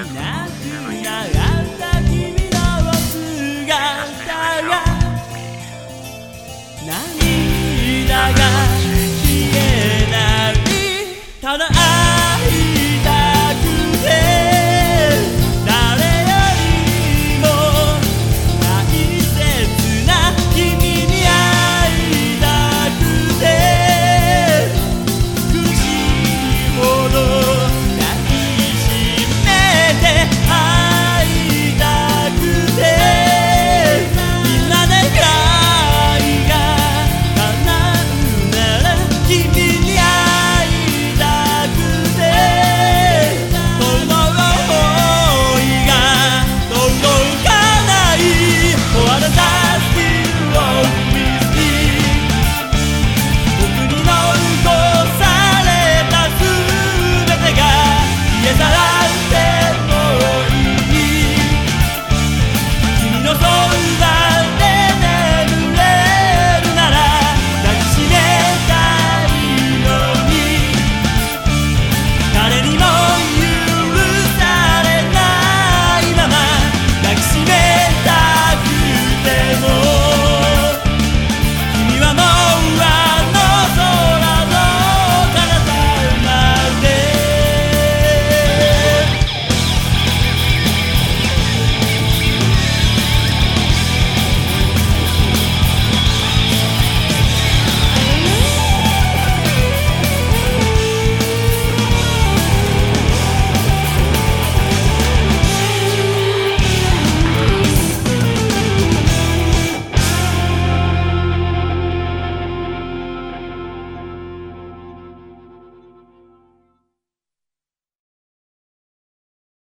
い